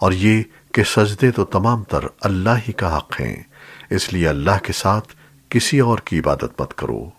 اور یہ کہ سجدے تو تمام تر اللہ ہی کا حق ہیں، اس لیے اللہ کے ساتھ کسی اور کی عبادت مت کرو۔